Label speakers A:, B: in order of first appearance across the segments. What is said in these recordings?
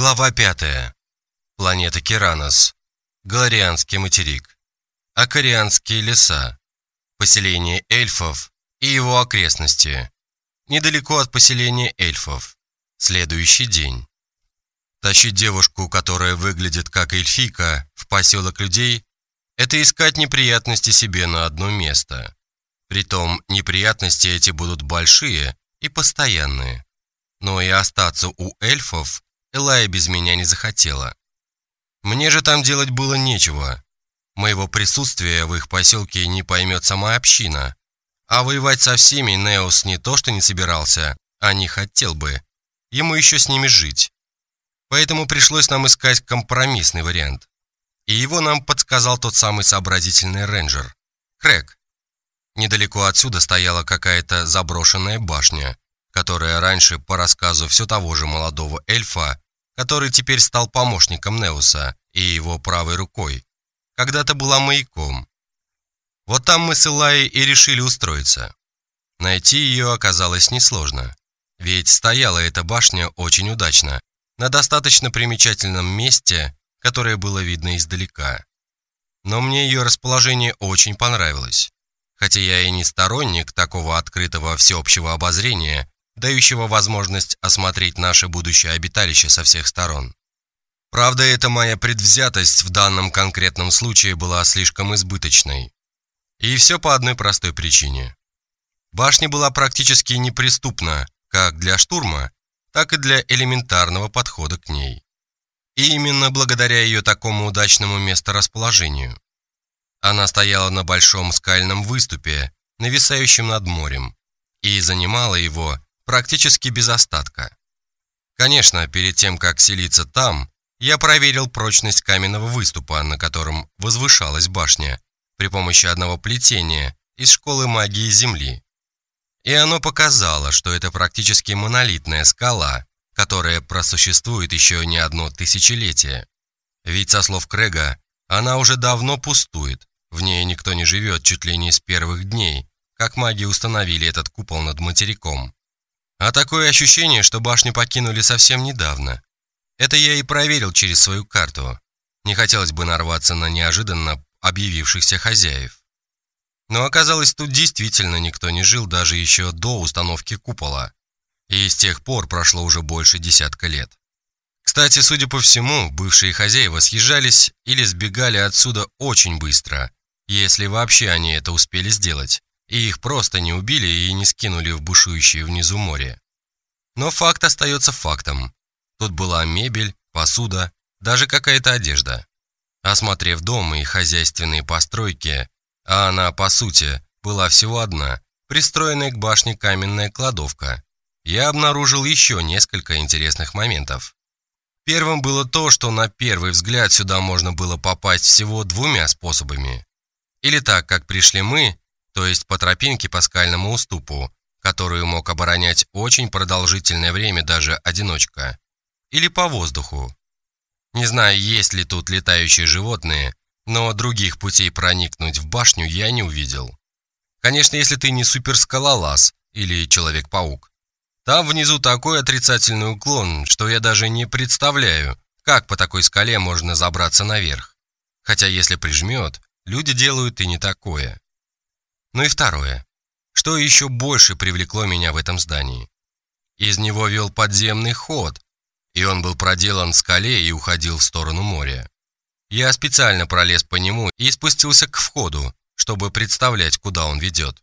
A: Глава 5. Планета Керанос. Галарианский материк. Акарианские леса. Поселение эльфов и его окрестности. Недалеко от поселения эльфов. Следующий день. Тащить девушку, которая выглядит как эльфийка, в поселок людей – это искать неприятности себе на одно место. Притом неприятности эти будут большие и постоянные. Но и остаться у эльфов Элая без меня не захотела. Мне же там делать было нечего. Моего присутствия в их поселке не поймет сама община. А воевать со всеми Неос не то что не собирался, а не хотел бы. Ему еще с ними жить. Поэтому пришлось нам искать компромиссный вариант. И его нам подсказал тот самый сообразительный рейнджер. Крэк. Недалеко отсюда стояла какая-то заброшенная башня, которая раньше, по рассказу все того же молодого эльфа, который теперь стал помощником Неуса и его правой рукой, когда-то была маяком. Вот там мы с Илай и решили устроиться. Найти ее оказалось несложно, ведь стояла эта башня очень удачно, на достаточно примечательном месте, которое было видно издалека. Но мне ее расположение очень понравилось. Хотя я и не сторонник такого открытого всеобщего обозрения, дающего возможность осмотреть наше будущее обиталище со всех сторон. Правда, эта моя предвзятость в данном конкретном случае была слишком избыточной. И все по одной простой причине. Башня была практически неприступна как для штурма, так и для элементарного подхода к ней. И именно благодаря ее такому удачному месторасположению. Она стояла на большом скальном выступе, нависающем над морем, и занимала его практически без остатка. Конечно, перед тем, как селиться там, я проверил прочность каменного выступа, на котором возвышалась башня, при помощи одного плетения из школы магии Земли. И оно показало, что это практически монолитная скала, которая просуществует еще не одно тысячелетие. Ведь, со слов Крэга, она уже давно пустует, в ней никто не живет чуть ли не с первых дней, как маги установили этот купол над материком. А такое ощущение, что башню покинули совсем недавно. Это я и проверил через свою карту. Не хотелось бы нарваться на неожиданно объявившихся хозяев. Но оказалось, тут действительно никто не жил даже еще до установки купола. И с тех пор прошло уже больше десятка лет. Кстати, судя по всему, бывшие хозяева съезжались или сбегали отсюда очень быстро, если вообще они это успели сделать и их просто не убили и не скинули в бушующее внизу море. Но факт остается фактом. Тут была мебель, посуда, даже какая-то одежда. Осмотрев дом и хозяйственные постройки, а она, по сути, была всего одна, пристроенная к башне каменная кладовка, я обнаружил еще несколько интересных моментов. Первым было то, что на первый взгляд сюда можно было попасть всего двумя способами. Или так, как пришли мы, то есть по тропинке по скальному уступу, которую мог оборонять очень продолжительное время даже одиночка, или по воздуху. Не знаю, есть ли тут летающие животные, но других путей проникнуть в башню я не увидел. Конечно, если ты не суперскалолаз или Человек-паук. Там внизу такой отрицательный уклон, что я даже не представляю, как по такой скале можно забраться наверх. Хотя если прижмет, люди делают и не такое. Ну и второе. Что еще больше привлекло меня в этом здании? Из него вел подземный ход, и он был проделан в скале и уходил в сторону моря. Я специально пролез по нему и спустился к входу, чтобы представлять, куда он ведет.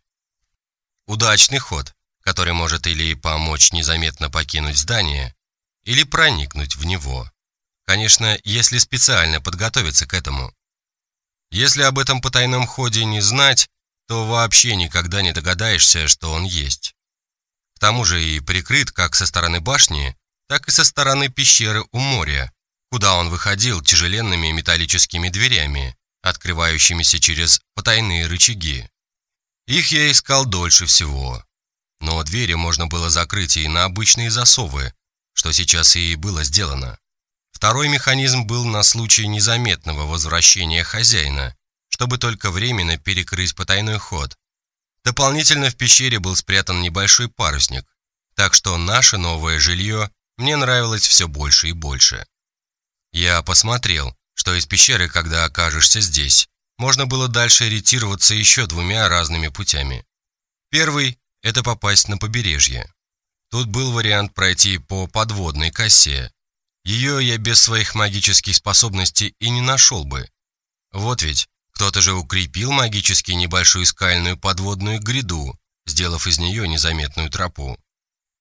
A: Удачный ход, который может или помочь незаметно покинуть здание, или проникнуть в него. Конечно, если специально подготовиться к этому. Если об этом потайном ходе не знать, то вообще никогда не догадаешься, что он есть. К тому же и прикрыт как со стороны башни, так и со стороны пещеры у моря, куда он выходил тяжеленными металлическими дверями, открывающимися через потайные рычаги. Их я искал дольше всего. Но двери можно было закрыть и на обычные засовы, что сейчас и было сделано. Второй механизм был на случай незаметного возвращения хозяина, чтобы только временно перекрыть потайной ход. Дополнительно в пещере был спрятан небольшой парусник, так что наше новое жилье мне нравилось все больше и больше. Я посмотрел, что из пещеры, когда окажешься здесь, можно было дальше ориентироваться еще двумя разными путями. Первый – это попасть на побережье. Тут был вариант пройти по подводной косе. Ее я без своих магических способностей и не нашел бы. Вот ведь, кто-то же укрепил магически небольшую скальную подводную гряду, сделав из нее незаметную тропу.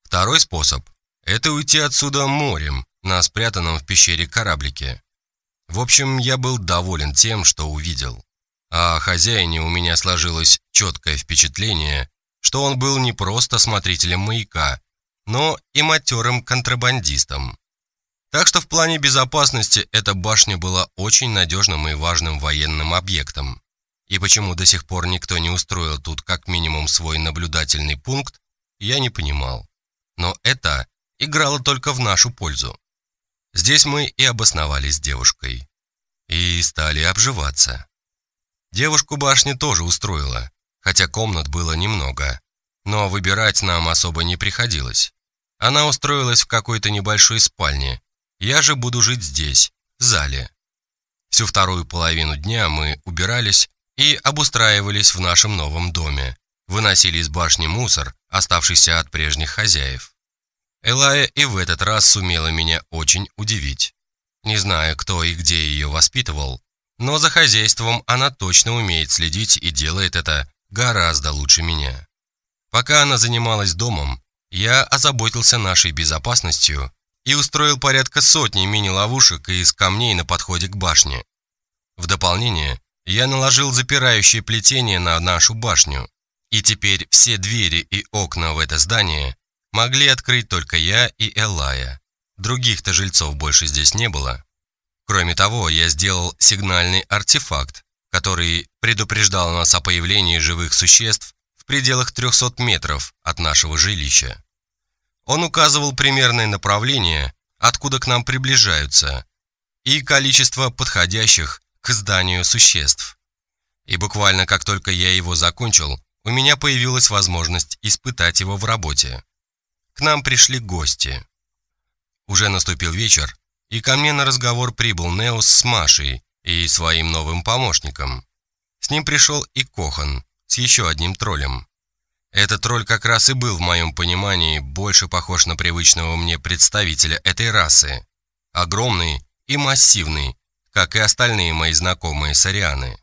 A: Второй способ – это уйти отсюда морем, на спрятанном в пещере кораблике. В общем, я был доволен тем, что увидел. А о хозяине у меня сложилось четкое впечатление, что он был не просто смотрителем маяка, но и матерым контрабандистом. Так что в плане безопасности эта башня была очень надежным и важным военным объектом. И почему до сих пор никто не устроил тут как минимум свой наблюдательный пункт, я не понимал. Но это играло только в нашу пользу. Здесь мы и обосновались с девушкой. И стали обживаться. Девушку башня тоже устроила, хотя комнат было немного. Но выбирать нам особо не приходилось. Она устроилась в какой-то небольшой спальне. Я же буду жить здесь, в зале. Всю вторую половину дня мы убирались и обустраивались в нашем новом доме. Выносили из башни мусор, оставшийся от прежних хозяев. Элая и в этот раз сумела меня очень удивить. Не знаю, кто и где ее воспитывал, но за хозяйством она точно умеет следить и делает это гораздо лучше меня. Пока она занималась домом, я озаботился нашей безопасностью и устроил порядка сотни мини-ловушек из камней на подходе к башне. В дополнение, я наложил запирающее плетение на нашу башню, и теперь все двери и окна в это здание могли открыть только я и Элая. Других-то жильцов больше здесь не было. Кроме того, я сделал сигнальный артефакт, который предупреждал нас о появлении живых существ в пределах 300 метров от нашего жилища. Он указывал примерное направление, откуда к нам приближаются, и количество подходящих к зданию существ. И буквально как только я его закончил, у меня появилась возможность испытать его в работе. К нам пришли гости. Уже наступил вечер, и ко мне на разговор прибыл Неос с Машей и своим новым помощником. С ним пришел и Кохан с еще одним троллем. Этот тролль как раз и был в моем понимании больше похож на привычного мне представителя этой расы. Огромный и массивный, как и остальные мои знакомые сарианы.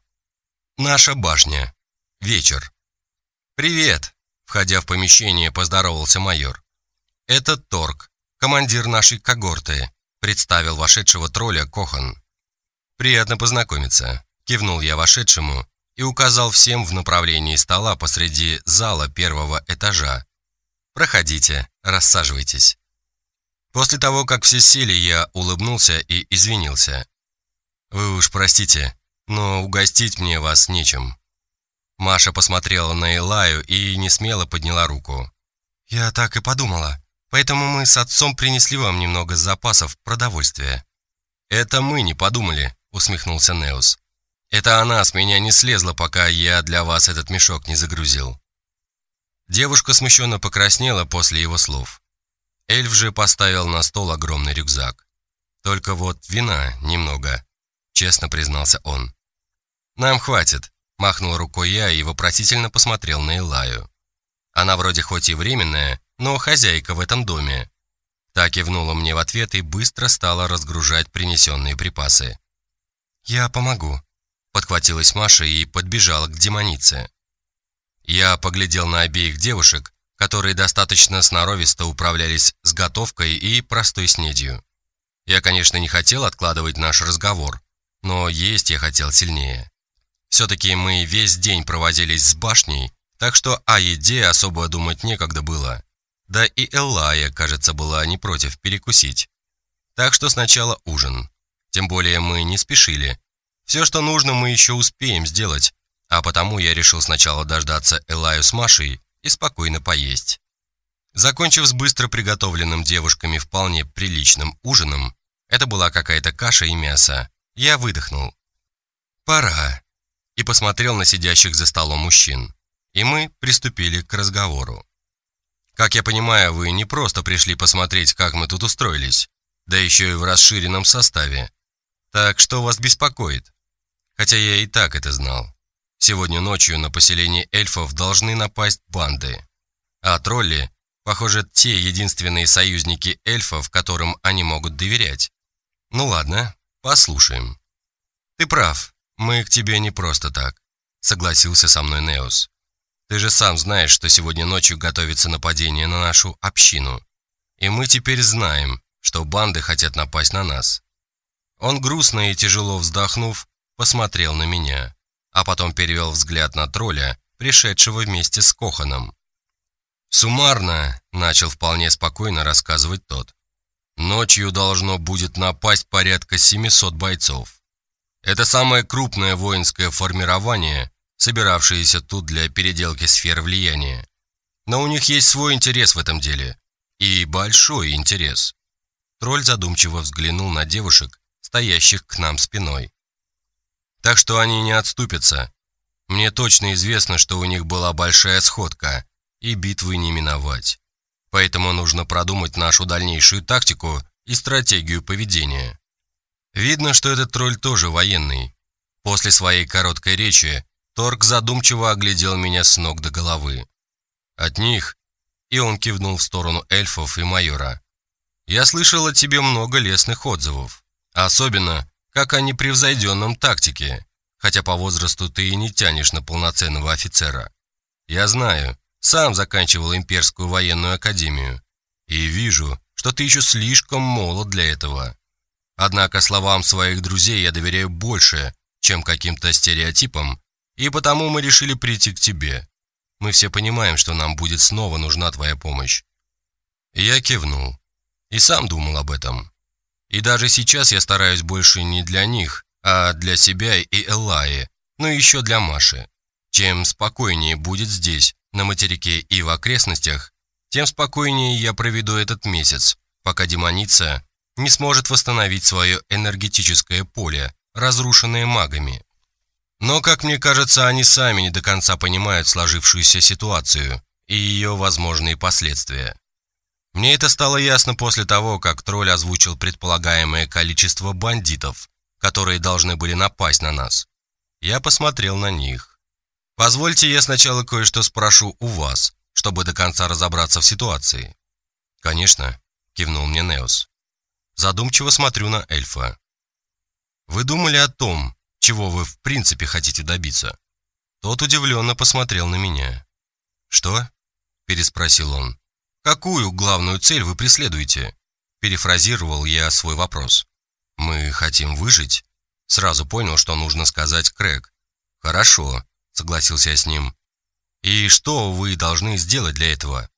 A: Наша башня. Вечер. «Привет!» – входя в помещение, поздоровался майор. «Это Торг, командир нашей когорты», – представил вошедшего тролля Кохан. «Приятно познакомиться», – кивнул я вошедшему и указал всем в направлении стола посреди зала первого этажа. «Проходите, рассаживайтесь». После того, как все сели, я улыбнулся и извинился. «Вы уж простите, но угостить мне вас нечем». Маша посмотрела на Элаю и не смело подняла руку. «Я так и подумала», Поэтому мы с отцом принесли вам немного запасов продовольствия». «Это мы не подумали», — усмехнулся Неус. «Это она с меня не слезла, пока я для вас этот мешок не загрузил». Девушка смущенно покраснела после его слов. Эльф же поставил на стол огромный рюкзак. «Только вот вина немного», — честно признался он. «Нам хватит», — махнул рукой я и вопросительно посмотрел на Илаю. Она вроде хоть и временная, но хозяйка в этом доме. Та кивнула мне в ответ и быстро стала разгружать принесенные припасы. «Я помогу», — подхватилась Маша и подбежала к демонице. Я поглядел на обеих девушек, которые достаточно сноровисто управлялись с готовкой и простой снедью. Я, конечно, не хотел откладывать наш разговор, но есть я хотел сильнее. Все-таки мы весь день провозились с башней, так что о еде особо думать некогда было. Да и Эллая, кажется, была не против перекусить. Так что сначала ужин. Тем более мы не спешили. Все, что нужно, мы еще успеем сделать. А потому я решил сначала дождаться Элаю с Машей и спокойно поесть. Закончив с быстро приготовленным девушками вполне приличным ужином, это была какая-то каша и мясо, я выдохнул. «Пора», и посмотрел на сидящих за столом мужчин. И мы приступили к разговору. Как я понимаю, вы не просто пришли посмотреть, как мы тут устроились, да еще и в расширенном составе. Так что вас беспокоит? Хотя я и так это знал. Сегодня ночью на поселение эльфов должны напасть банды. А тролли, похоже, те единственные союзники эльфов, которым они могут доверять. Ну ладно, послушаем. Ты прав, мы к тебе не просто так, согласился со мной Неус. Ты же сам знаешь, что сегодня ночью готовится нападение на нашу общину. И мы теперь знаем, что банды хотят напасть на нас. Он грустно и тяжело вздохнув, посмотрел на меня, а потом перевел взгляд на тролля, пришедшего вместе с Коханом. Суммарно, начал вполне спокойно рассказывать тот. Ночью должно будет напасть порядка 700 бойцов. Это самое крупное воинское формирование, собиравшееся тут для переделки сфер влияния. Но у них есть свой интерес в этом деле. И большой интерес. Тролль задумчиво взглянул на девушек, стоящих к нам спиной. Так что они не отступятся. Мне точно известно, что у них была большая сходка, и битвы не миновать. Поэтому нужно продумать нашу дальнейшую тактику и стратегию поведения. Видно, что этот тролль тоже военный. После своей короткой речи Торг задумчиво оглядел меня с ног до головы. От них, и он кивнул в сторону эльфов и майора, я слышал о тебе много лестных отзывов. Особенно, как о непревзойденном тактике, хотя по возрасту ты и не тянешь на полноценного офицера. Я знаю, сам заканчивал имперскую военную академию, и вижу, что ты еще слишком молод для этого. Однако словам своих друзей я доверяю больше, чем каким-то стереотипам, и потому мы решили прийти к тебе. Мы все понимаем, что нам будет снова нужна твоя помощь. Я кивнул. И сам думал об этом. И даже сейчас я стараюсь больше не для них, а для себя и Эллаи, ну и еще для Маши. Чем спокойнее будет здесь, на материке и в окрестностях, тем спокойнее я проведу этот месяц, пока демоница не сможет восстановить свое энергетическое поле, разрушенное магами. Но, как мне кажется, они сами не до конца понимают сложившуюся ситуацию и ее возможные последствия. Мне это стало ясно после того, как тролль озвучил предполагаемое количество бандитов, которые должны были напасть на нас. Я посмотрел на них. Позвольте я сначала кое-что спрошу у вас, чтобы до конца разобраться в ситуации. Конечно, кивнул мне Неос. Задумчиво смотрю на эльфа. Вы думали о том, чего вы в принципе хотите добиться? Тот удивленно посмотрел на меня. Что? переспросил он. «Какую главную цель вы преследуете?» Перефразировал я свой вопрос. «Мы хотим выжить?» Сразу понял, что нужно сказать Крэг. «Хорошо», — согласился я с ним. «И что вы должны сделать для этого?»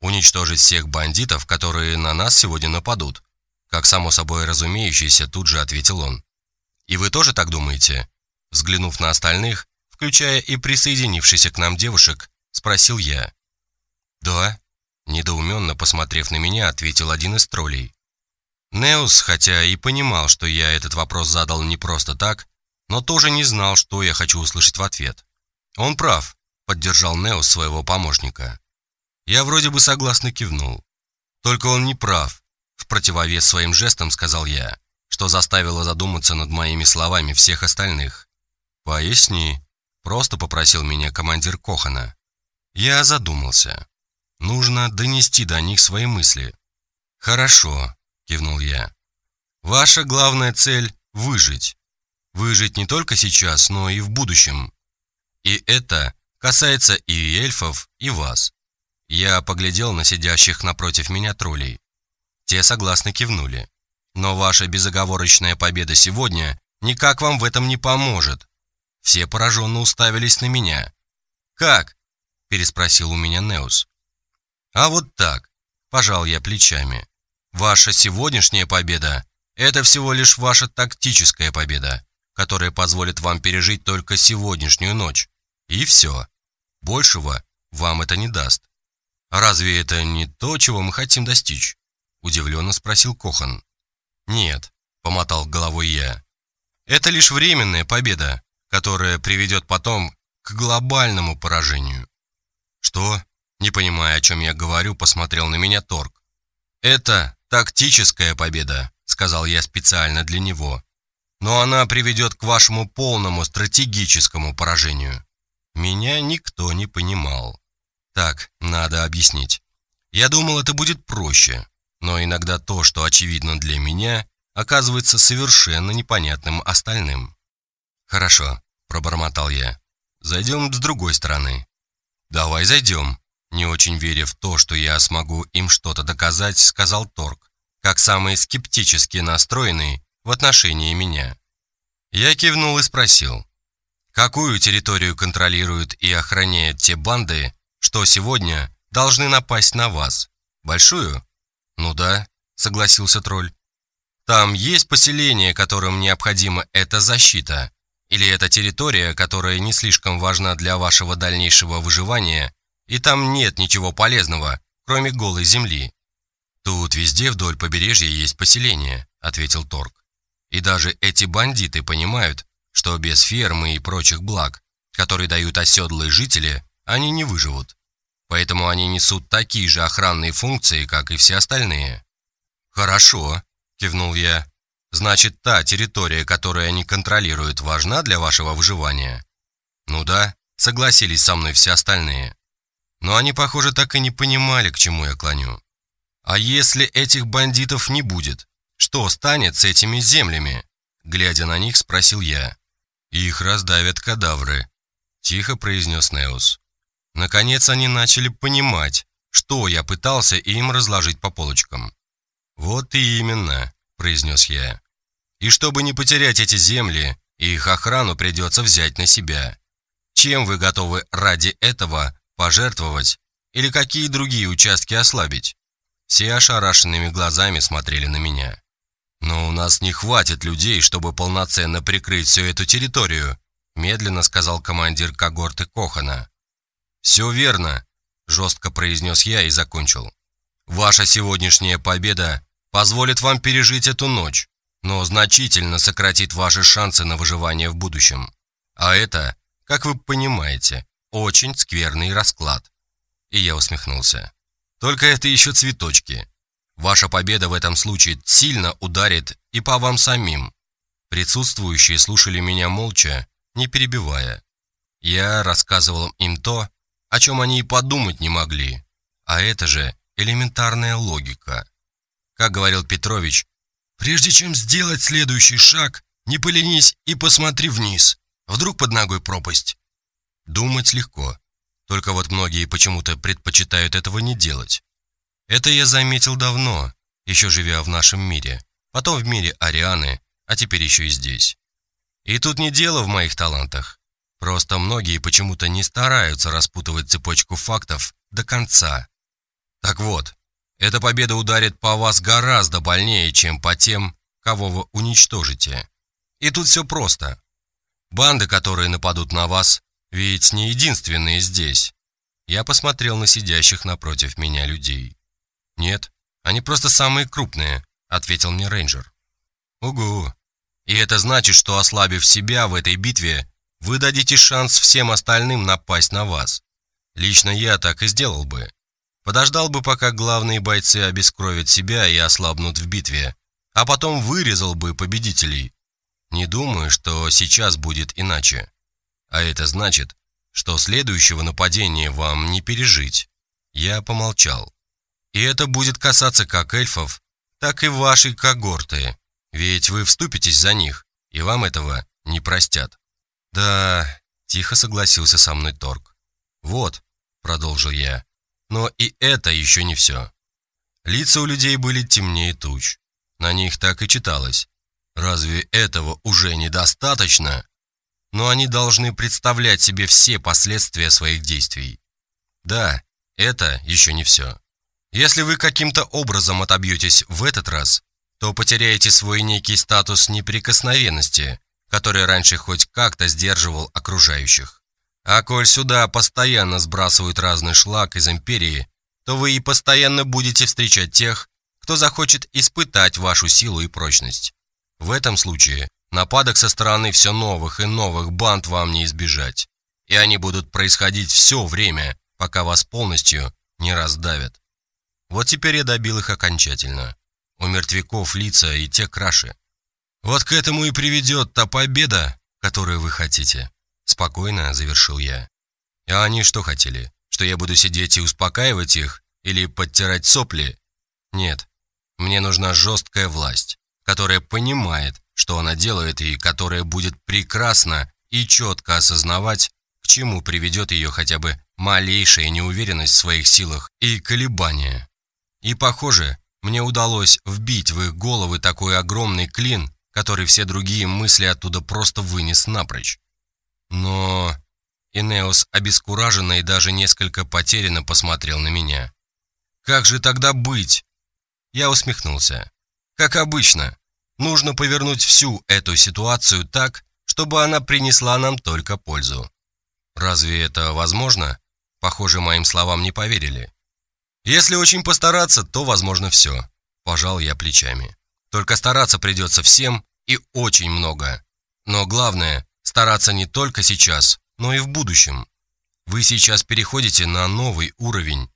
A: «Уничтожить всех бандитов, которые на нас сегодня нападут», как само собой разумеющееся, тут же ответил он. «И вы тоже так думаете?» Взглянув на остальных, включая и присоединившихся к нам девушек, спросил я. «Да», Недоуменно посмотрев на меня, ответил один из троллей. Неус, хотя и понимал, что я этот вопрос задал не просто так, но тоже не знал, что я хочу услышать в ответ. «Он прав», — поддержал Неус своего помощника. Я вроде бы согласно кивнул. «Только он не прав», — в противовес своим жестам сказал я, что заставило задуматься над моими словами всех остальных. «Поясни», — просто попросил меня командир Кохана. Я задумался. Нужно донести до них свои мысли. Хорошо, кивнул я. Ваша главная цель выжить. Выжить не только сейчас, но и в будущем. И это касается и эльфов, и вас. Я поглядел на сидящих напротив меня троллей. Те согласно кивнули. Но ваша безоговорочная победа сегодня никак вам в этом не поможет. Все пораженно уставились на меня. «Как?» – переспросил у меня Неус. А вот так, пожал я плечами. Ваша сегодняшняя победа – это всего лишь ваша тактическая победа, которая позволит вам пережить только сегодняшнюю ночь. И все. Большего вам это не даст. Разве это не то, чего мы хотим достичь? Удивленно спросил Кохан. Нет, помотал головой я. Это лишь временная победа, которая приведет потом к глобальному поражению. Что? Не понимая, о чем я говорю, посмотрел на меня Торг. «Это тактическая победа», — сказал я специально для него. «Но она приведет к вашему полному стратегическому поражению». Меня никто не понимал. Так, надо объяснить. Я думал, это будет проще, но иногда то, что очевидно для меня, оказывается совершенно непонятным остальным. «Хорошо», — пробормотал я. «Зайдем с другой стороны». «Давай зайдем», — не очень веря в то, что я смогу им что-то доказать, сказал Торг, как самый скептически настроенный в отношении меня. Я кивнул и спросил, какую территорию контролируют и охраняют те банды, что сегодня должны напасть на вас? Большую? Ну да, согласился тролль. Там есть поселение, которым необходима эта защита? Или это территория, которая не слишком важна для вашего дальнейшего выживания, и там нет ничего полезного, кроме голой земли? Тут везде вдоль побережья есть поселение, ответил Торг. И даже эти бандиты понимают, что без фермы и прочих благ, которые дают оседлые жители, они не выживут. Поэтому они несут такие же охранные функции, как и все остальные. Хорошо, – кивнул я. «Значит, та территория, которую они контролируют, важна для вашего выживания?» «Ну да», – согласились со мной все остальные. Но они, похоже, так и не понимали, к чему я клоню. «А если этих бандитов не будет, что станет с этими землями?» Глядя на них, спросил я. «Их раздавят кадавры», – тихо произнес Неус. Наконец они начали понимать, что я пытался им разложить по полочкам. «Вот и именно», – произнес я. «И чтобы не потерять эти земли, их охрану придется взять на себя. Чем вы готовы ради этого пожертвовать или какие другие участки ослабить?» Все ошарашенными глазами смотрели на меня. «Но у нас не хватит людей, чтобы полноценно прикрыть всю эту территорию», медленно сказал командир когорты Кохана. «Все верно», – жестко произнес я и закончил. Ваша сегодняшняя победа позволит вам пережить эту ночь, но значительно сократит ваши шансы на выживание в будущем. А это, как вы понимаете, очень скверный расклад. И я усмехнулся. Только это еще цветочки. Ваша победа в этом случае сильно ударит и по вам самим. Присутствующие слушали меня молча, не перебивая. Я рассказывал им то, о чем они и подумать не могли. А это же элементарная логика. Как говорил Петрович, прежде чем сделать следующий шаг, не поленись и посмотри вниз. Вдруг под ногой пропасть. Думать легко. Только вот многие почему-то предпочитают этого не делать. Это я заметил давно, еще живя в нашем мире. Потом в мире Арианы, а теперь еще и здесь. И тут не дело в моих талантах. Просто многие почему-то не стараются распутывать цепочку фактов до конца. Так вот, эта победа ударит по вас гораздо больнее, чем по тем, кого вы уничтожите. И тут все просто. Банды, которые нападут на вас, ведь не единственные здесь. Я посмотрел на сидящих напротив меня людей. Нет, они просто самые крупные, ответил мне рейнджер. Угу. И это значит, что ослабив себя в этой битве, вы дадите шанс всем остальным напасть на вас. Лично я так и сделал бы. Подождал бы, пока главные бойцы обескровят себя и ослабнут в битве, а потом вырезал бы победителей. Не думаю, что сейчас будет иначе. А это значит, что следующего нападения вам не пережить. Я помолчал. И это будет касаться как эльфов, так и вашей когорты, ведь вы вступитесь за них, и вам этого не простят. Да, тихо согласился со мной Торг. Вот, продолжил я, но и это еще не все. Лица у людей были темнее туч. На них так и читалось. Разве этого уже недостаточно? Но они должны представлять себе все последствия своих действий. Да, это еще не все. Если вы каким-то образом отобьетесь в этот раз, то потеряете свой некий статус неприкосновенности, который раньше хоть как-то сдерживал окружающих. А коль сюда постоянно сбрасывают разный шлак из Империи, то вы и постоянно будете встречать тех, кто захочет испытать вашу силу и прочность. В этом случае нападок со стороны все новых и новых банд вам не избежать. И они будут происходить все время, пока вас полностью не раздавят. Вот теперь я добил их окончательно. У мертвяков лица и те краши. Вот к этому и приведет та победа, которую вы хотите. Спокойно завершил я. А они что хотели? Что я буду сидеть и успокаивать их? Или подтирать сопли? Нет. Мне нужна жесткая власть, которая понимает, что она делает и которая будет прекрасно и четко осознавать, к чему приведет ее хотя бы малейшая неуверенность в своих силах и колебания. И, похоже, мне удалось вбить в их головы такой огромный клин, который все другие мысли оттуда просто вынес напрочь. Но... Инеос обескураженно и даже несколько потерянно посмотрел на меня. «Как же тогда быть?» Я усмехнулся. «Как обычно, нужно повернуть всю эту ситуацию так, чтобы она принесла нам только пользу. Разве это возможно? Похоже, моим словам не поверили. Если очень постараться, то возможно все. Пожал я плечами. Только стараться придется всем и очень много. Но главное, стараться не только сейчас, но и в будущем. Вы сейчас переходите на новый уровень.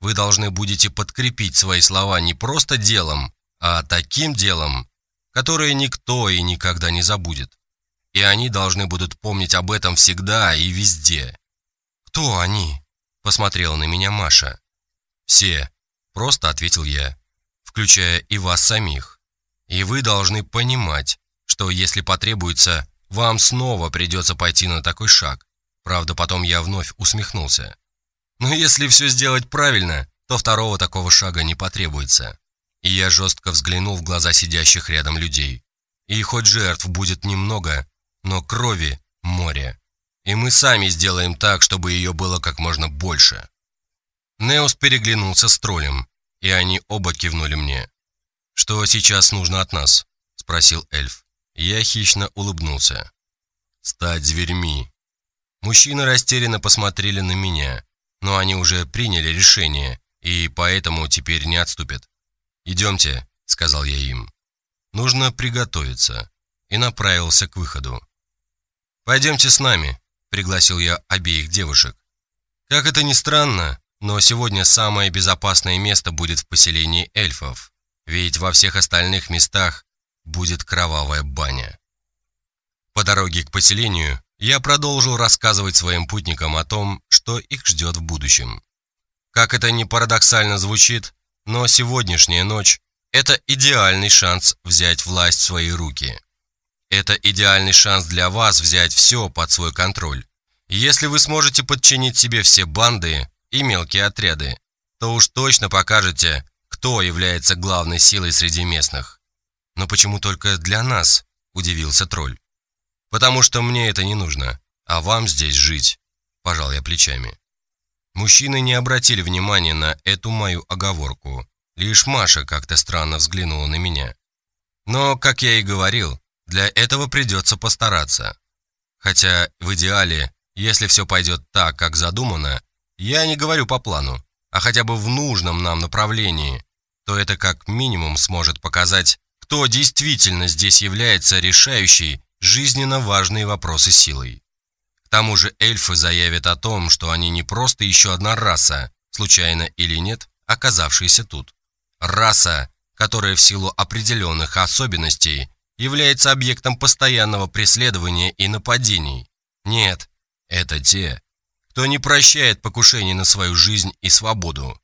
A: Вы должны будете подкрепить свои слова не просто делом, а таким делом, которое никто и никогда не забудет. И они должны будут помнить об этом всегда и везде. «Кто они?» – посмотрела на меня Маша. «Все», – просто ответил я, включая и вас самих. И вы должны понимать, что если потребуется, вам снова придется пойти на такой шаг. Правда, потом я вновь усмехнулся. Но если все сделать правильно, то второго такого шага не потребуется. И я жестко взглянул в глаза сидящих рядом людей. И хоть жертв будет немного, но крови море. И мы сами сделаем так, чтобы ее было как можно больше. Неос переглянулся с троллем, и они оба кивнули мне. «Что сейчас нужно от нас?» – спросил эльф. Я хищно улыбнулся. «Стать зверьми». Мужчины растерянно посмотрели на меня, но они уже приняли решение, и поэтому теперь не отступят. «Идемте», – сказал я им. «Нужно приготовиться», и направился к выходу. «Пойдемте с нами», – пригласил я обеих девушек. Как это ни странно, но сегодня самое безопасное место будет в поселении эльфов, ведь во всех остальных местах будет кровавая баня. По дороге к поселению я продолжил рассказывать своим путникам о том, что их ждет в будущем. Как это ни парадоксально звучит, но сегодняшняя ночь – это идеальный шанс взять власть в свои руки. Это идеальный шанс для вас взять все под свой контроль. Если вы сможете подчинить себе все банды и мелкие отряды, то уж точно покажете, кто является главной силой среди местных. Но почему только для нас? Удивился тролль. Потому что мне это не нужно, а вам здесь жить. Пожал я плечами. Мужчины не обратили внимания на эту мою оговорку. Лишь Маша как-то странно взглянула на меня. Но, как я и говорил, для этого придется постараться. Хотя в идеале, если все пойдет так, как задумано, я не говорю по плану, а хотя бы в нужном нам направлении, то это как минимум сможет показать, кто действительно здесь является решающей жизненно важные вопросы силой. Тому же эльфы заявят о том, что они не просто еще одна раса, случайно или нет, оказавшаяся тут. Раса, которая в силу определенных особенностей является объектом постоянного преследования и нападений. Нет, это те, кто не прощает покушений на свою жизнь и свободу,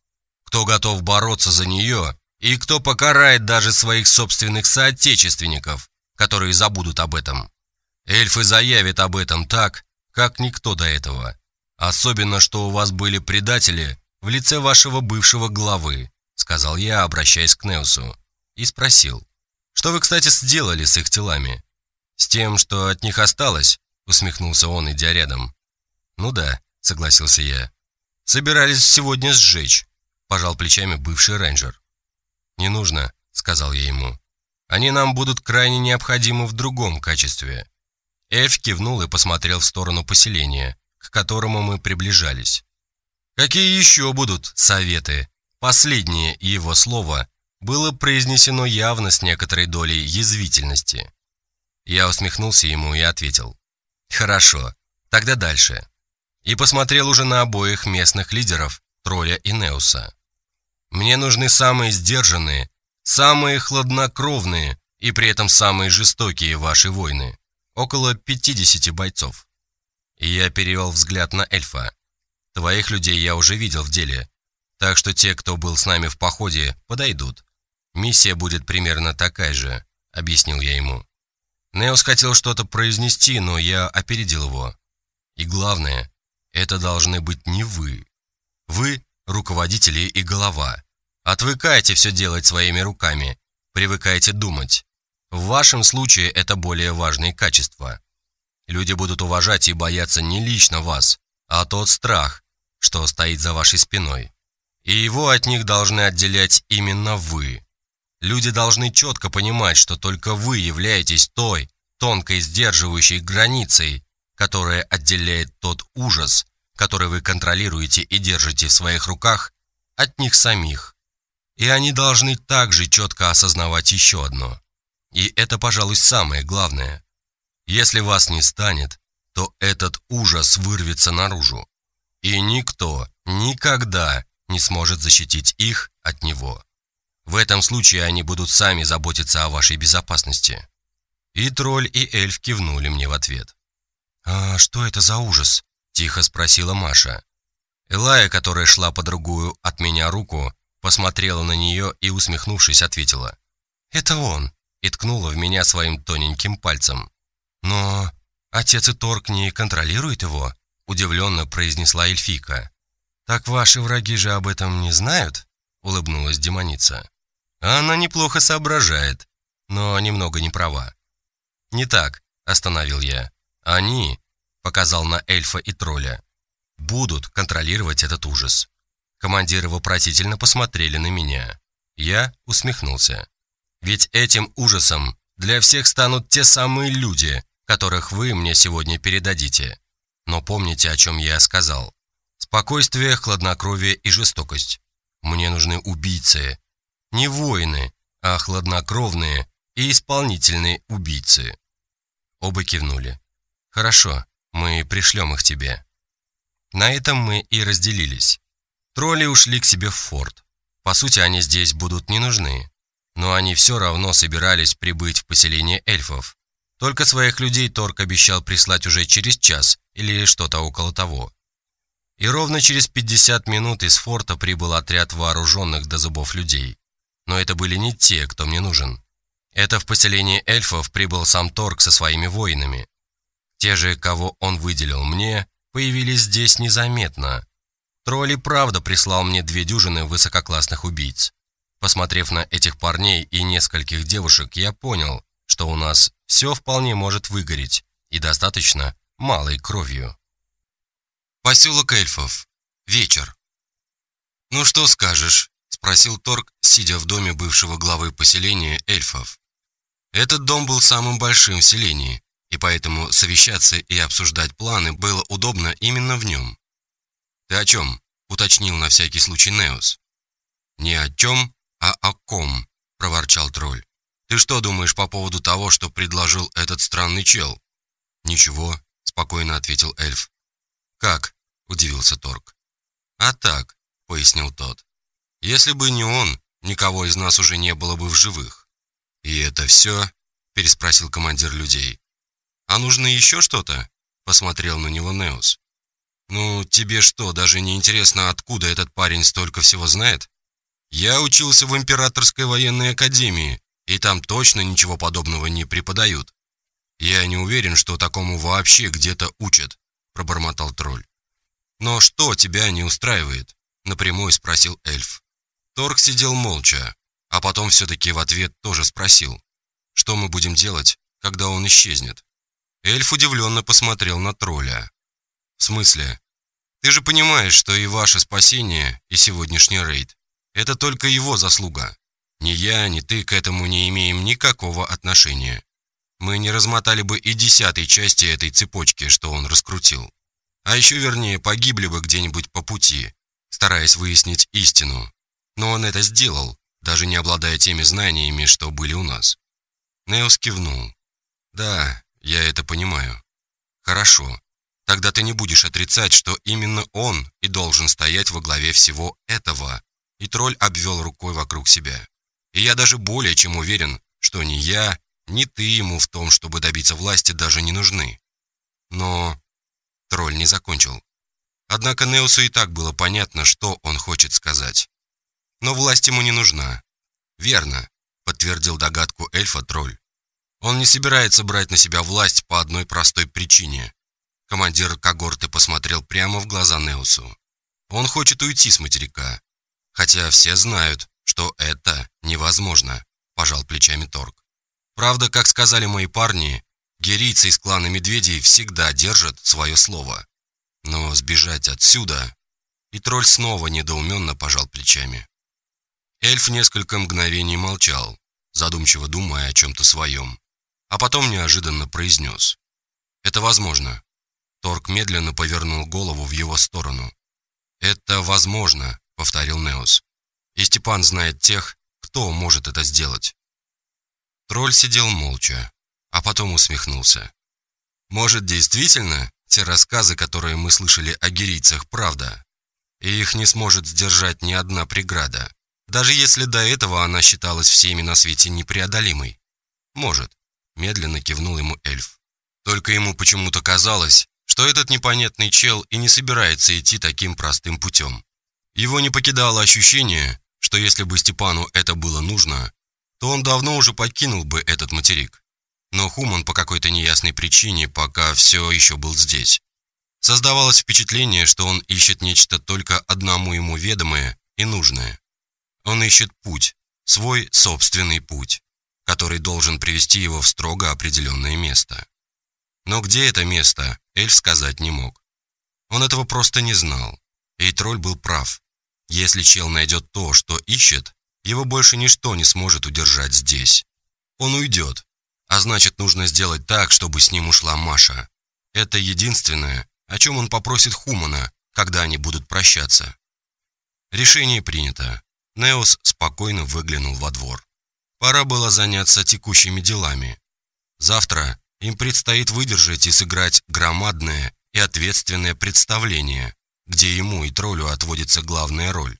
A: кто готов бороться за нее и кто покарает даже своих собственных соотечественников, которые забудут об этом. Эльфы заявят об этом так, как никто до этого. Особенно, что у вас были предатели в лице вашего бывшего главы, сказал я, обращаясь к Неусу, и спросил. Что вы, кстати, сделали с их телами? С тем, что от них осталось? Усмехнулся он, идя рядом. Ну да, согласился я. Собирались сегодня сжечь, пожал плечами бывший рейнджер. Не нужно, сказал я ему. Они нам будут крайне необходимы в другом качестве. Эльф кивнул и посмотрел в сторону поселения, к которому мы приближались. Какие еще будут советы? Последнее его слово было произнесено явно с некоторой долей язвительности. Я усмехнулся ему и ответил. «Хорошо, тогда дальше. и посмотрел уже на обоих местных лидеров, Тролля и Неуса. «Мне нужны самые сдержанные, самые хладнокровные и при этом самые жестокие ваши войны. Около 50 бойцов». Я перевел взгляд на эльфа. «Твоих людей я уже видел в деле, так что те, кто был с нами в походе, подойдут. Миссия будет примерно такая же», — объяснил я ему. Неус хотел что-то произнести, но я опередил его. И главное, это должны быть не вы. Вы – руководители и голова. Отвыкайте все делать своими руками, привыкайте думать. В вашем случае это более важные качества. Люди будут уважать и бояться не лично вас, а тот страх, что стоит за вашей спиной. И его от них должны отделять именно вы. Люди должны четко понимать, что только вы являетесь той, тонкой сдерживающей границей, которая отделяет тот ужас, который вы контролируете и держите в своих руках, от них самих. И они должны также четко осознавать еще одно. И это, пожалуй, самое главное. Если вас не станет, то этот ужас вырвется наружу. И никто никогда не сможет защитить их от него. В этом случае они будут сами заботиться о вашей безопасности». И тролль, и эльф кивнули мне в ответ. «А что это за ужас?» – тихо спросила Маша. Элая, которая шла по другую от меня руку, посмотрела на нее и, усмехнувшись, ответила. «Это он!» – и ткнула в меня своим тоненьким пальцем. «Но отец и Торг не контролирует его?» – удивленно произнесла эльфийка. «Так ваши враги же об этом не знают?» – улыбнулась демоница. Она неплохо соображает, но немного не права. «Не так», – остановил я. «Они», – показал на эльфа и тролля, – «будут контролировать этот ужас». Командиры вопросительно посмотрели на меня. Я усмехнулся. «Ведь этим ужасом для всех станут те самые люди, которых вы мне сегодня передадите. Но помните, о чем я сказал. Спокойствие, хладнокровие и жестокость. Мне нужны убийцы, не воины, а хладнокровные и исполнительные убийцы. Оба кивнули. «Хорошо, мы пришлем их тебе». На этом мы и разделились. Тролли ушли к себе в форт. По сути, они здесь будут не нужны. Но они все равно собирались прибыть в поселение эльфов. Только своих людей Торг обещал прислать уже через час или что-то около того. И ровно через 50 минут из форта прибыл отряд вооруженных до зубов людей но это были не те, кто мне нужен. Это в поселение эльфов прибыл сам Торг со своими воинами. Те же, кого он выделил мне, появились здесь незаметно. Тролли правда прислал мне две дюжины высококлассных убийц. Посмотрев на этих парней и нескольких девушек, я понял, что у нас все вполне может выгореть, и достаточно малой кровью. Поселок эльфов. Вечер. «Ну что скажешь?» спросил Торг, сидя в доме бывшего главы поселения эльфов. Этот дом был самым большим в селении, и поэтому совещаться и обсуждать планы было удобно именно в нем. «Ты о чем?» – уточнил на всякий случай Неус. «Не о чем, а о ком», – проворчал тролль. «Ты что думаешь по поводу того, что предложил этот странный чел?» «Ничего», – спокойно ответил эльф. «Как?» – удивился Торг. «А так», – пояснил тот. Если бы не он, никого из нас уже не было бы в живых. И это все? Переспросил командир людей. А нужно еще что-то? Посмотрел на него Неус. Ну, тебе что, даже не интересно, откуда этот парень столько всего знает? Я учился в Императорской военной академии, и там точно ничего подобного не преподают. Я не уверен, что такому вообще где-то учат, пробормотал тролль. Но что тебя не устраивает? напрямую спросил эльф. Торг сидел молча, а потом все-таки в ответ тоже спросил, что мы будем делать, когда он исчезнет. Эльф удивленно посмотрел на тролля. «В смысле? Ты же понимаешь, что и ваше спасение, и сегодняшний рейд – это только его заслуга. Ни я, ни ты к этому не имеем никакого отношения. Мы не размотали бы и десятой части этой цепочки, что он раскрутил. А еще вернее, погибли бы где-нибудь по пути, стараясь выяснить истину, но он это сделал, даже не обладая теми знаниями, что были у нас. Неос кивнул. «Да, я это понимаю. Хорошо. Тогда ты не будешь отрицать, что именно он и должен стоять во главе всего этого. И тролль обвел рукой вокруг себя. И я даже более чем уверен, что ни я, ни ты ему в том, чтобы добиться власти, даже не нужны. Но тролль не закончил. Однако Неусу и так было понятно, что он хочет сказать. Но власть ему не нужна. Верно, подтвердил догадку эльфа тролль. Он не собирается брать на себя власть по одной простой причине. Командир когорты посмотрел прямо в глаза Неусу. Он хочет уйти с материка. Хотя все знают, что это невозможно, пожал плечами Торг. Правда, как сказали мои парни, герийцы из клана Медведей всегда держат свое слово. Но сбежать отсюда... И тролль снова недоуменно пожал плечами. Эльф несколько мгновений молчал, задумчиво думая о чем-то своем, а потом неожиданно произнес. «Это возможно». Торг медленно повернул голову в его сторону. «Это возможно», — повторил Неос. «И Степан знает тех, кто может это сделать». Тролль сидел молча, а потом усмехнулся. «Может, действительно, те рассказы, которые мы слышали о герийцах, правда. И их не сможет сдержать ни одна преграда, даже если до этого она считалась всеми на свете непреодолимой. Может, медленно кивнул ему эльф. Только ему почему-то казалось, что этот непонятный чел и не собирается идти таким простым путем. Его не покидало ощущение, что если бы Степану это было нужно, то он давно уже покинул бы этот материк. Но Хуман по какой-то неясной причине пока все еще был здесь. Создавалось впечатление, что он ищет нечто только одному ему ведомое и нужное. Он ищет путь, свой собственный путь, который должен привести его в строго определенное место. Но где это место, Эльф сказать не мог. Он этого просто не знал. И тролль был прав. Если чел найдет то, что ищет, его больше ничто не сможет удержать здесь. Он уйдет, а значит, нужно сделать так, чтобы с ним ушла Маша. Это единственное, о чем он попросит Хумана, когда они будут прощаться. Решение принято. Неос спокойно выглянул во двор. Пора было заняться текущими делами. Завтра им предстоит выдержать и сыграть громадное и ответственное представление, где ему и троллю отводится главная роль.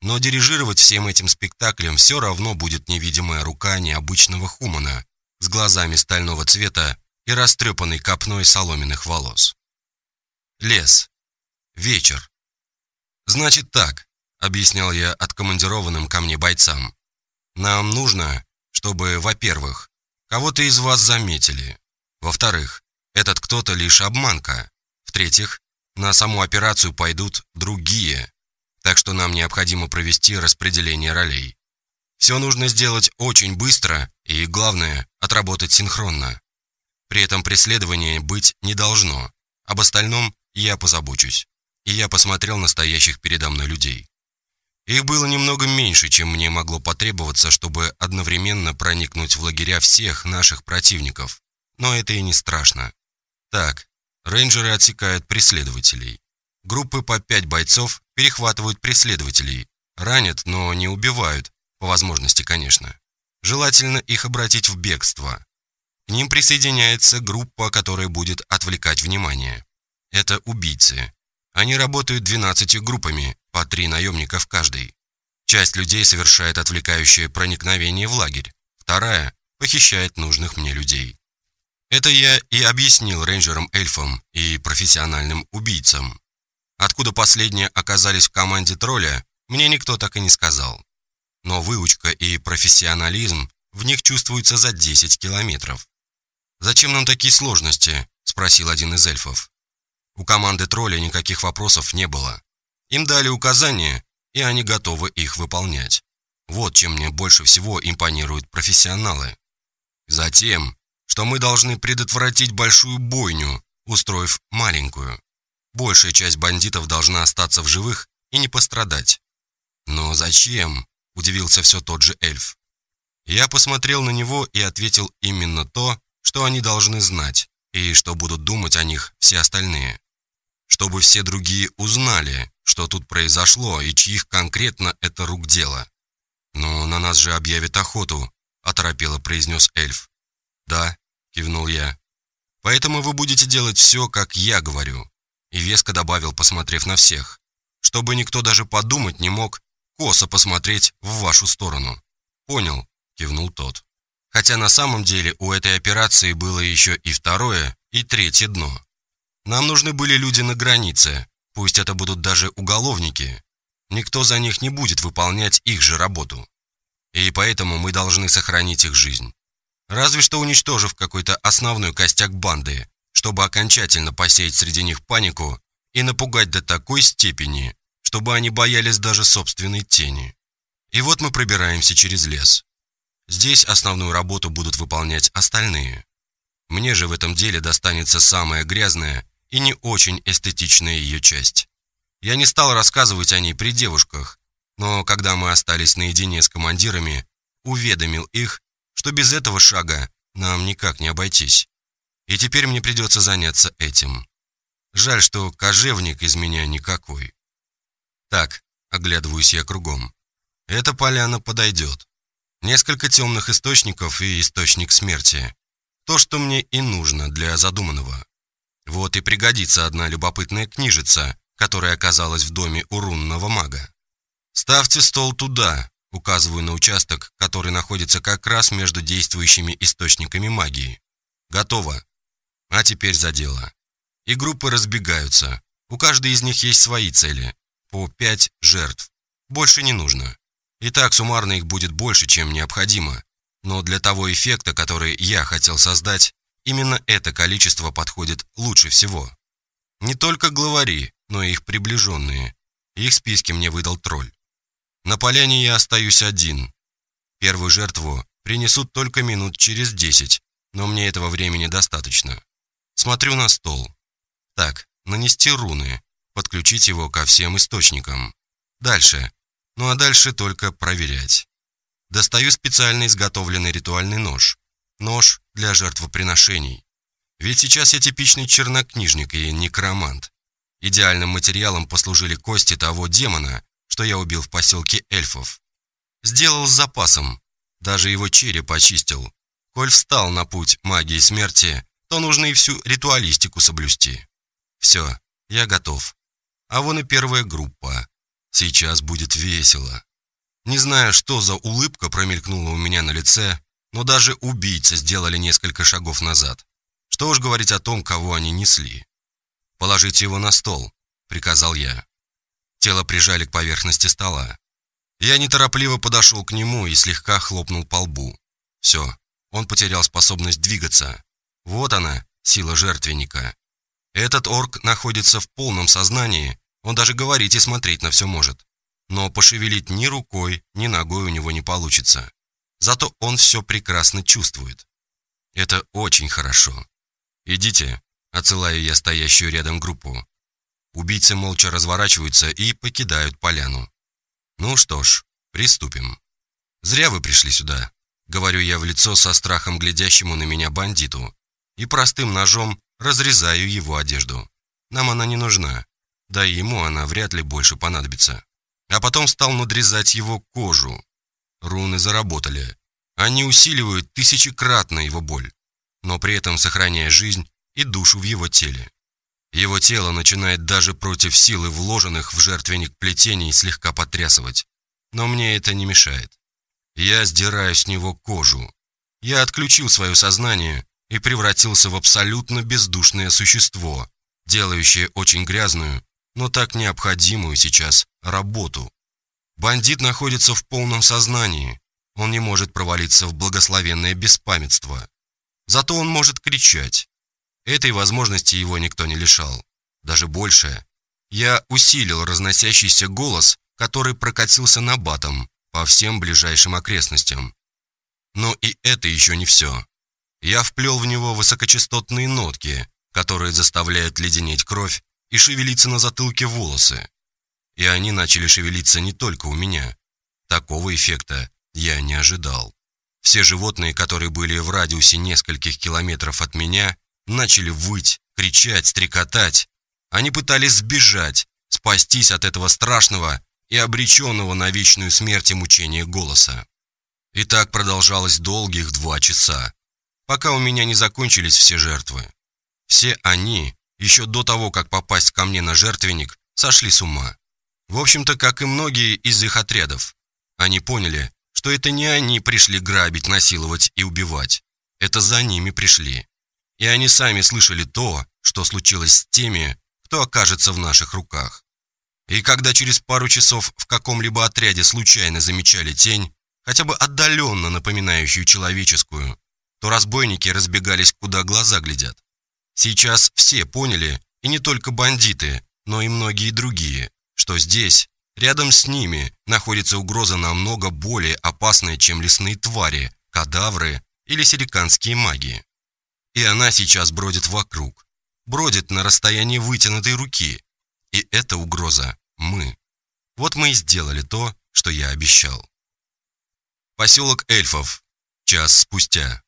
A: Но дирижировать всем этим спектаклем все равно будет невидимая рука необычного Хумана, с глазами стального цвета и растрепанной копной соломенных волос. Лес. Вечер. «Значит так», — объяснял я откомандированным ко мне бойцам. «Нам нужно, чтобы, во-первых, кого-то из вас заметили. Во-вторых, этот кто-то лишь обманка. В-третьих, на саму операцию пойдут другие. Так что нам необходимо провести распределение ролей. Все нужно сделать очень быстро и, главное, отработать синхронно. При этом преследования быть не должно. Об остальном я позабочусь. И я посмотрел на стоящих передо мной людей. Их было немного меньше, чем мне могло потребоваться, чтобы одновременно проникнуть в лагеря всех наших противников. Но это и не страшно. Так, рейнджеры отсекают преследователей. Группы по пять бойцов перехватывают преследователей. Ранят, но не убивают, по возможности, конечно. Желательно их обратить в бегство. К ним присоединяется группа, которая будет отвлекать внимание. Это убийцы. Они работают 12 группами, по три наемника в каждой. Часть людей совершает отвлекающее проникновение в лагерь, вторая похищает нужных мне людей. Это я и объяснил рейнджерам-эльфам и профессиональным убийцам. Откуда последние оказались в команде тролля, мне никто так и не сказал но выучка и профессионализм в них чувствуются за 10 километров. «Зачем нам такие сложности?» – спросил один из эльфов. У команды тролля никаких вопросов не было. Им дали указания, и они готовы их выполнять. Вот чем мне больше всего импонируют профессионалы. Затем, что мы должны предотвратить большую бойню, устроив маленькую. Большая часть бандитов должна остаться в живых и не пострадать. Но зачем? – удивился все тот же эльф. Я посмотрел на него и ответил именно то, что они должны знать, и что будут думать о них все остальные. Чтобы все другие узнали, что тут произошло и чьих конкретно это рук дело. «Но на нас же объявят охоту», – оторопело произнес эльф. «Да», – кивнул я. Поэтому вы будете делать все, как я говорю». И веско добавил, посмотрев на всех. «Чтобы никто даже подумать не мог косо посмотреть в вашу сторону». «Понял», — кивнул тот. Хотя на самом деле у этой операции было еще и второе, и третье дно. Нам нужны были люди на границе, пусть это будут даже уголовники. Никто за них не будет выполнять их же работу. И поэтому мы должны сохранить их жизнь. Разве что уничтожив какой-то основной костяк банды, чтобы окончательно посеять среди них панику и напугать до такой степени, чтобы они боялись даже собственной тени. И вот мы пробираемся через лес. Здесь основную работу будут выполнять остальные. Мне же в этом деле достанется самая грязная и не очень эстетичная ее часть. Я не стал рассказывать о ней при девушках, но когда мы остались наедине с командирами, уведомил их, что без этого шага нам никак не обойтись. И теперь мне придется заняться этим. Жаль, что кожевник из меня никакой. Так, оглядываюсь я кругом. Эта поляна подойдет. Несколько темных источников и источник смерти. То, что мне и нужно для задуманного. Вот и пригодится одна любопытная книжица, которая оказалась в доме у рунного мага. «Ставьте стол туда», указываю на участок, который находится как раз между действующими источниками магии. Готово. А теперь за дело. И группы разбегаются. У каждой из них есть свои цели. По пять жертв. Больше не нужно. И так суммарно их будет больше, чем необходимо. Но для того эффекта, который я хотел создать, именно это количество подходит лучше всего. Не только главари, но и их приближенные. Их списки мне выдал тролль. На поляне я остаюсь один. Первую жертву принесут только минут через десять, но мне этого времени достаточно. Смотрю на стол. Так, нанести руны, подключить его ко всем источникам. Дальше. Ну а дальше только проверять. Достаю специально изготовленный ритуальный нож. Нож для жертвоприношений. Ведь сейчас я типичный чернокнижник и некромант. Идеальным материалом послужили кости того демона, что я убил в поселке эльфов. Сделал с запасом, даже его череп очистил. Коль встал на путь магии смерти, то нужно и всю ритуалистику соблюсти. Все, я готов. А вон и первая группа. Сейчас будет весело. Не знаю, что за улыбка промелькнула у меня на лице, но даже убийцы сделали несколько шагов назад. Что уж говорить о том, кого они несли. «Положите его на стол», — приказал я. Тело прижали к поверхности стола. Я неторопливо подошел к нему и слегка хлопнул по лбу. Все, он потерял способность двигаться. Вот она, сила жертвенника. Этот орк находится в полном сознании, он даже говорить и смотреть на все может. Но пошевелить ни рукой, ни ногой у него не получится. Зато он все прекрасно чувствует. Это очень хорошо. Идите, отсылаю я стоящую рядом группу. Убийцы молча разворачиваются и покидают поляну. Ну что ж, приступим. Зря вы пришли сюда, говорю я в лицо со страхом глядящему на меня бандиту, и простым ножом разрезаю его одежду. Нам она не нужна, да и ему она вряд ли больше понадобится. А потом стал надрезать его кожу. Руны заработали. Они усиливают тысячекратно его боль, но при этом сохраняя жизнь и душу в его теле. Его тело начинает даже против силы вложенных в жертвенник плетений слегка потрясывать. Но мне это не мешает. Я сдираю с него кожу. Я отключил свое сознание и превратился в абсолютно бездушное существо, делающее очень грязную, но так необходимую сейчас работу. Бандит находится в полном сознании. Он не может провалиться в благословенное беспамятство. Зато он может кричать. Этой возможности его никто не лишал. Даже больше. Я усилил разносящийся голос, который прокатился на батом по всем ближайшим окрестностям. Но и это еще не все. Я вплел в него высокочастотные нотки, которые заставляют леденеть кровь и шевелиться на затылке волосы. И они начали шевелиться не только у меня. Такого эффекта я не ожидал. Все животные, которые были в радиусе нескольких километров от меня, начали выть, кричать, стрекотать. Они пытались сбежать, спастись от этого страшного и обреченного на вечную смерть и мучение голоса. И так продолжалось долгих два часа, пока у меня не закончились все жертвы. Все они, еще до того, как попасть ко мне на жертвенник, сошли с ума. В общем-то, как и многие из их отрядов. Они поняли, что это не они пришли грабить, насиловать и убивать. Это за ними пришли. И они сами слышали то, что случилось с теми, кто окажется в наших руках. И когда через пару часов в каком-либо отряде случайно замечали тень, хотя бы отдаленно напоминающую человеческую, то разбойники разбегались, куда глаза глядят. Сейчас все поняли, и не только бандиты, но и многие другие, что здесь, рядом с ними, находится угроза намного более опасная, чем лесные твари, кадавры или силиканские маги. И она сейчас бродит вокруг, бродит на расстоянии вытянутой руки. И эта угроза – мы. Вот мы и сделали то, что я обещал. Поселок эльфов. Час спустя.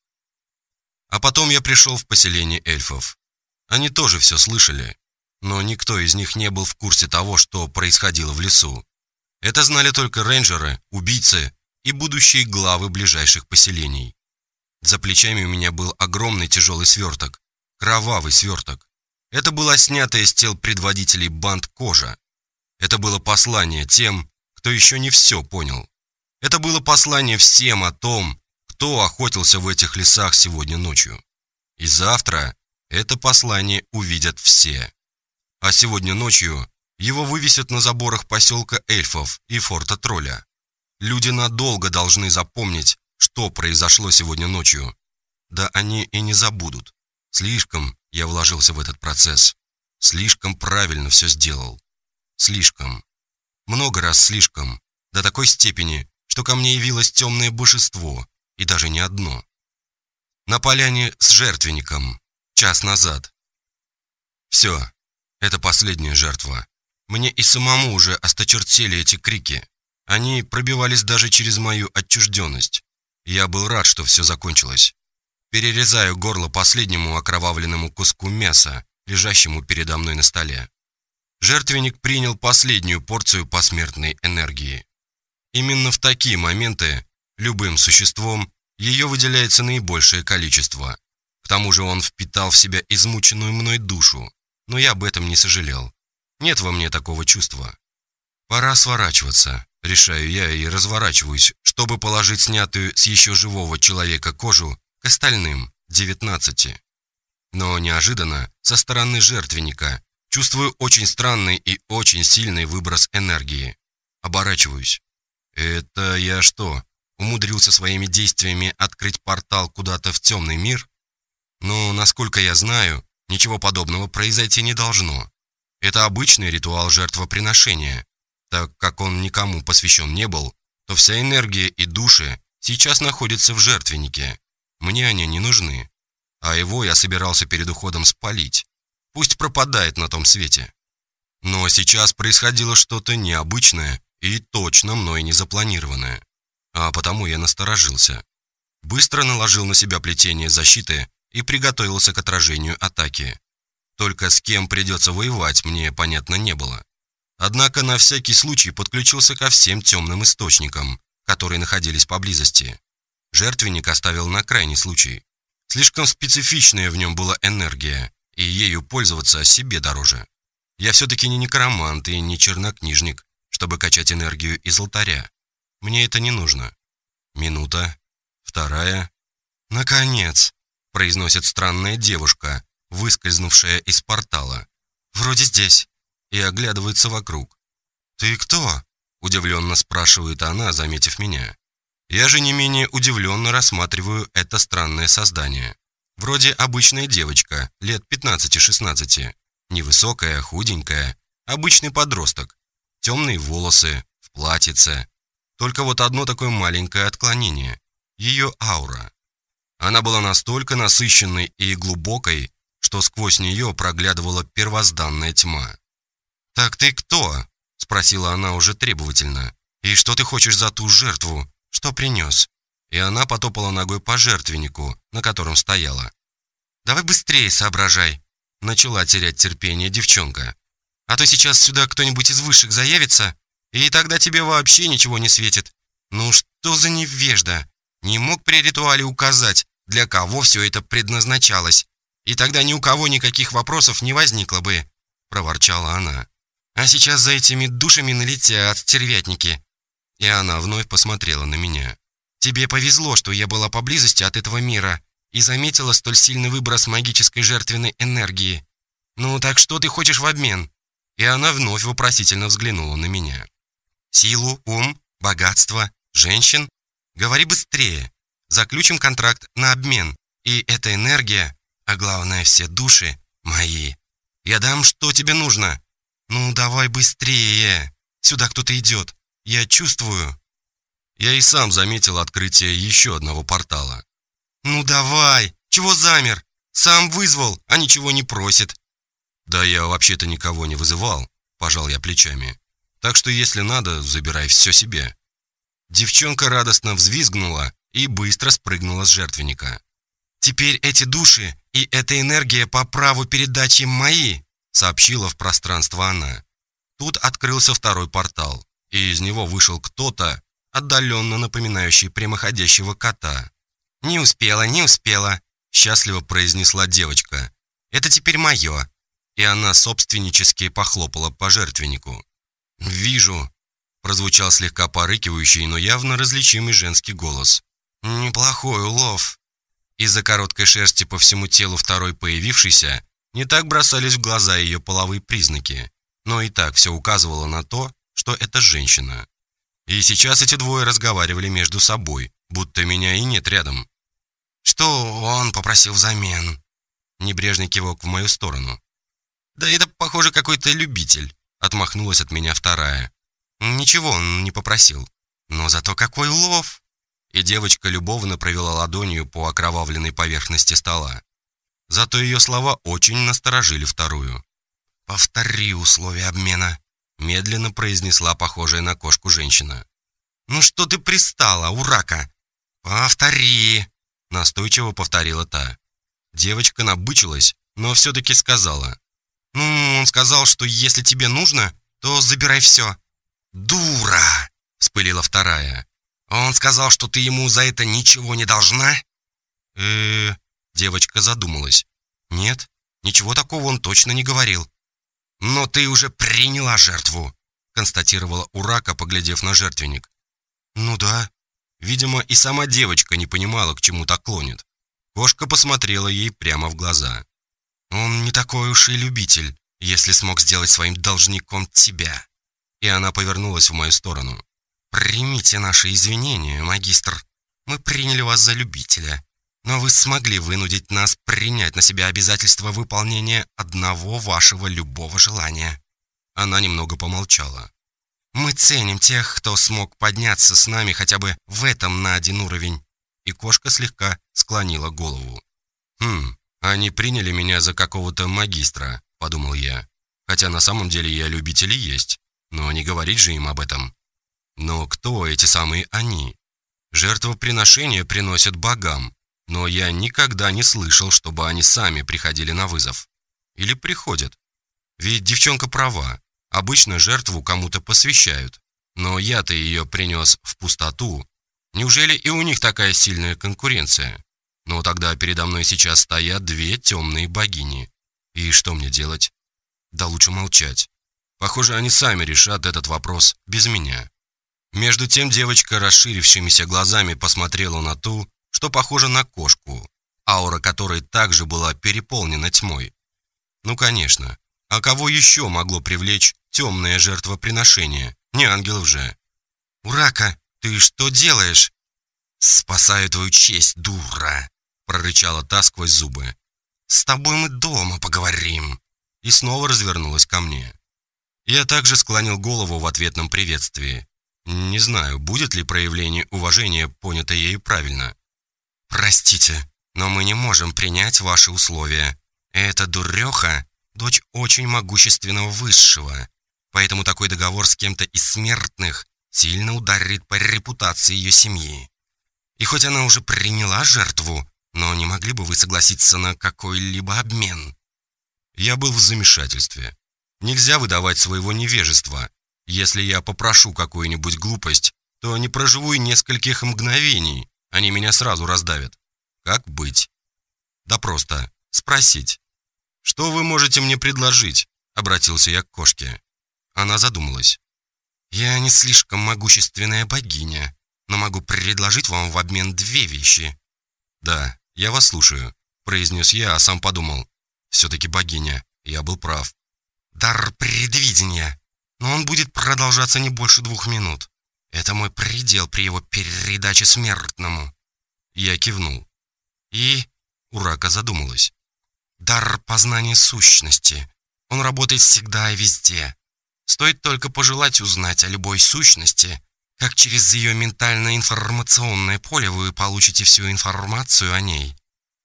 A: А потом я пришел в поселение эльфов. Они тоже все слышали, но никто из них не был в курсе того, что происходило в лесу. Это знали только рейнджеры, убийцы и будущие главы ближайших поселений. За плечами у меня был огромный тяжелый сверток, кровавый сверток. Это была снятая с тел предводителей банд кожа. Это было послание тем, кто еще не все понял. Это было послание всем о том, кто охотился в этих лесах сегодня ночью. И завтра это послание увидят все. А сегодня ночью его вывесят на заборах поселка эльфов и форта Тролля. Люди надолго должны запомнить, что произошло сегодня ночью. Да они и не забудут. Слишком я вложился в этот процесс. Слишком правильно все сделал. Слишком. Много раз слишком. До такой степени, что ко мне явилось темное божество, и даже не одно. На поляне с жертвенником, час назад. Все, это последняя жертва. Мне и самому уже осточертели эти крики. Они пробивались даже через мою отчужденность. Я был рад, что все закончилось. Перерезаю горло последнему окровавленному куску мяса, лежащему передо мной на столе. Жертвенник принял последнюю порцию посмертной энергии. Именно в такие моменты любым существом ее выделяется наибольшее количество. К тому же он впитал в себя измученную мной душу, но я об этом не сожалел. Нет во мне такого чувства. Пора сворачиваться, решаю я и разворачиваюсь, чтобы положить снятую с еще живого человека кожу к остальным, 19. Но неожиданно, со стороны жертвенника, чувствую очень странный и очень сильный выброс энергии. Оборачиваюсь. Это я что, умудрился своими действиями открыть портал куда-то в темный мир? Но, насколько я знаю, ничего подобного произойти не должно. Это обычный ритуал жертвоприношения. Так как он никому посвящен не был, то вся энергия и души сейчас находятся в жертвеннике. Мне они не нужны. А его я собирался перед уходом спалить. Пусть пропадает на том свете. Но сейчас происходило что-то необычное и точно мной не запланированное. А потому я насторожился. Быстро наложил на себя плетение защиты и приготовился к отражению атаки. Только с кем придется воевать, мне понятно не было. Однако на всякий случай подключился ко всем темным источникам, которые находились поблизости. Жертвенник оставил на крайний случай. Слишком специфичная в нем была энергия, и ею пользоваться себе дороже. Я все-таки не некромант и не чернокнижник, чтобы качать энергию из алтаря. Мне это не нужно. Минута, вторая. Наконец, произносит странная девушка, выскользнувшая из портала. Вроде здесь. И оглядывается вокруг. «Ты кто?» – удивленно спрашивает она, заметив меня. Я же не менее удивленно рассматриваю это странное создание. Вроде обычная девочка, лет 15-16. Невысокая, худенькая, обычный подросток. Темные волосы, в платьице. Только вот одно такое маленькое отклонение. Ее аура. Она была настолько насыщенной и глубокой, что сквозь нее проглядывала первозданная тьма. «Так ты кто?» – спросила она уже требовательно. «И что ты хочешь за ту жертву, что принес?» И она потопала ногой по жертвеннику, на котором стояла. «Давай быстрее соображай!» Начала терять терпение девчонка. «А то сейчас сюда кто-нибудь из высших заявится, и тогда тебе вообще ничего не светит. Ну что за невежда? Не мог при ритуале указать, для кого все это предназначалось.
B: и тогда ни у кого никаких вопросов не возникло бы», — проворчала она. «А сейчас за этими душами налетят стервятники». И она вновь посмотрела на меня. «Тебе повезло, что я была поблизости от этого мира и заметила столь сильный выброс магической жертвенной энергии. Ну так что ты хочешь в обмен?» И она вновь вопросительно взглянула на меня. «Силу, ум, богатство, женщин? Говори быстрее. Заключим контракт на обмен. И эта энергия, а главное все души, мои. Я дам, что тебе нужно. Ну, давай быстрее. Сюда кто-то идет. Я чувствую».
A: Я и сам заметил открытие еще одного портала.
B: «Ну давай! Чего замер? Сам вызвал, а ничего не просит».
A: «Да я вообще-то никого не вызывал», – пожал я плечами. «Так что если надо, забирай все себе». Девчонка радостно взвизгнула и быстро спрыгнула с жертвенника.
B: «Теперь эти души и эта энергия по праву передачи мои», сообщила в пространство она. Тут открылся второй портал, и из него вышел кто-то, отдаленно напоминающий прямоходящего кота. «Не успела, не успела», счастливо произнесла девочка. «Это теперь мое и она собственнически похлопала по жертвеннику. «Вижу», – прозвучал слегка порыкивающий, но явно различимый женский голос. «Неплохой улов». Из-за короткой шерсти по всему телу второй появившейся не так бросались в глаза ее половые признаки, но и так все указывало на то, что это женщина. И сейчас эти двое разговаривали между собой, будто меня и нет рядом. «Что он попросил взамен?» Небрежный кивок в мою сторону. «Да это, похоже, какой-то любитель», — отмахнулась от меня вторая. «Ничего он не попросил. Но зато какой улов!» И девочка любовно провела ладонью по окровавленной поверхности стола. Зато ее слова очень насторожили вторую. «Повтори условия обмена», — медленно произнесла похожая на кошку женщина. «Ну что ты пристала, урака?» «Повтори», — настойчиво повторила та. Девочка набычилась, но все-таки сказала. «Ну, он сказал, что если тебе нужно, то забирай все». «Дура!» – вспылила вторая. «Он сказал, что ты ему за это ничего не должна?» э, -э девочка задумалась. «Нет, ничего такого он точно не говорил». «Но ты уже приняла жертву», – констатировала Урака, поглядев на жертвенник. «Ну да». Видимо, и сама девочка не понимала, к чему так клонит. Кошка посмотрела ей прямо в глаза. Он не такой уж и любитель, если смог сделать своим должником тебя. И она повернулась в мою сторону. Примите наши извинения, магистр. Мы приняли вас за любителя. Но вы смогли вынудить нас принять на себя обязательство выполнения одного вашего любого желания. Она немного помолчала. Мы ценим тех, кто смог подняться с нами хотя бы в этом на один уровень. И кошка слегка склонила голову. Хм, «Они приняли меня за какого-то магистра», – подумал я. Хотя на самом деле я любитель и есть, но не говорить же им об этом. Но кто эти самые «они»? Жертвоприношения приносят богам, но я никогда не слышал, чтобы они сами приходили на вызов. Или приходят. Ведь девчонка права. Обычно жертву кому-то посвящают. Но я-то ее принес в пустоту. Неужели и у них такая сильная конкуренция? Но тогда передо мной сейчас стоят две темные богини. И что мне делать? Да лучше молчать. Похоже, они сами решат этот вопрос без меня. Между тем девочка расширившимися глазами посмотрела на ту, что похоже на кошку, аура которой также была переполнена тьмой. Ну, конечно. А кого еще могло привлечь темное жертвоприношение? Не ангелов же. «Урака, ты что делаешь?» «Спасаю твою честь, дура!» прорычала та сквозь зубы. «С тобой мы дома поговорим!» И снова развернулась ко мне. Я также склонил голову в ответном приветствии. Не знаю, будет ли проявление уважения понято ею правильно. «Простите, но мы не можем принять ваши условия. Эта дуреха – дочь очень могущественного высшего, поэтому такой договор с кем-то из смертных сильно ударит по репутации ее семьи. И хоть она уже приняла жертву, но не могли бы вы согласиться на какой-либо обмен?» Я был в замешательстве. Нельзя выдавать своего невежества. Если я попрошу какую-нибудь глупость, то не проживу и нескольких мгновений. Они меня сразу раздавят. Как быть? Да просто. спросить. «Что вы можете мне предложить?» — обратился я к кошке. Она задумалась. «Я не слишком могущественная богиня, но могу предложить вам в обмен две вещи». «Да, я вас слушаю», — произнес я, а сам подумал. «Все-таки богиня, я был прав». «Дар предвидения, но он будет продолжаться не больше двух минут. Это мой предел при его передаче смертному». Я кивнул. «И...» — Урака задумалась. «Дар познания сущности. Он работает всегда и везде. Стоит только пожелать узнать о любой сущности, как через ее ментально-информационное поле вы получите всю информацию о ней.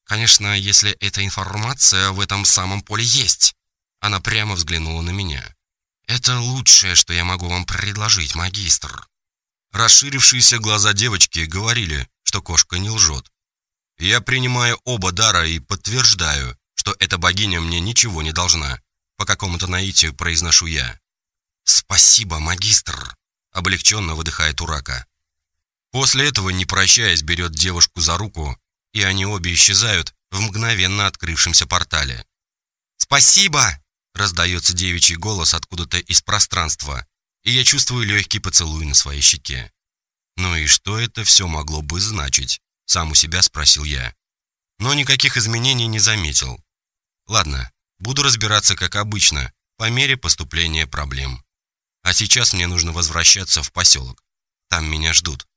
B: Конечно, если эта информация в этом самом поле есть. Она прямо взглянула на меня. Это лучшее, что я могу вам предложить, магистр. Расширившиеся глаза девочки говорили, что кошка не лжет. Я принимаю оба дара и подтверждаю, что эта богиня мне ничего не должна. По какому-то наитию произношу я. «Спасибо, магистр!» — облегченно выдыхает Урака. После этого, не прощаясь, берет девушку за руку, и они обе исчезают в мгновенно открывшемся портале. «Спасибо!» — раздается девичий голос откуда-то из пространства, и я чувствую легкий поцелуй на своей щеке. «Ну и что это все могло бы значить?» — сам у себя спросил я. Но никаких изменений не заметил. Ладно, буду разбираться как обычно, по мере поступления проблем. А сейчас мне нужно возвращаться в поселок. Там меня ждут.